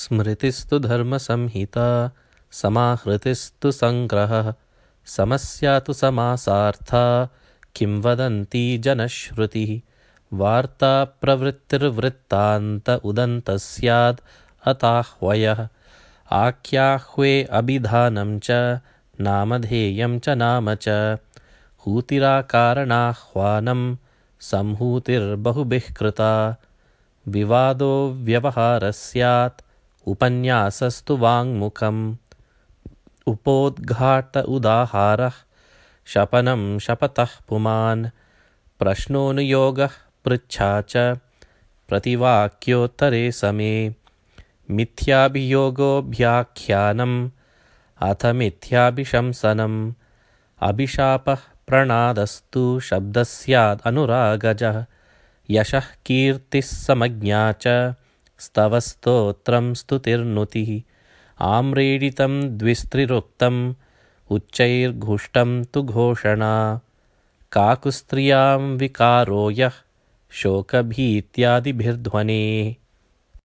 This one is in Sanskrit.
स्मृतिस्तु धर्मसंहिता समाहृतिस्तु सङ्ग्रहः समस्या तु समासार्था किं वदन्ती जनश्रुतिः वार्ता प्रवृत्तिर्वृत्तान्त उदन्तः स्याद् अताह्वयः आख्याह्वे अभिधानं च नामधेयं च नाम च हूतिराकारणाह्वानं संहूतिर्बहुभिः कृता विवादो व्यवहारः स्यात् उपन्यासस्तु वाङ्मुखम्। उपोद्घाट उदाहारः शपनं शपथः पुमान्। प्रश्नोनुयोगः पृच्छा च प्रतिवाक्योत्तरे समे। मिथ्याभियोगोऽभ्याख्यानम् अथ मिथ्याभिशंसनम्। अभिशापः प्रणादस्तु शब्दः स्यादनुरागजः यशः कीर्तिः समज्ञा च स्तवस्तोत्रं स्तुतिर्नुतिः। आम्रेडितं द्विस्त्रिरुक्तम् उच्चैर्घुष्टं तु घोषणा। काकुस्त्रियां विकारो यः शोकभीत्यादिभिर्ध्वनेः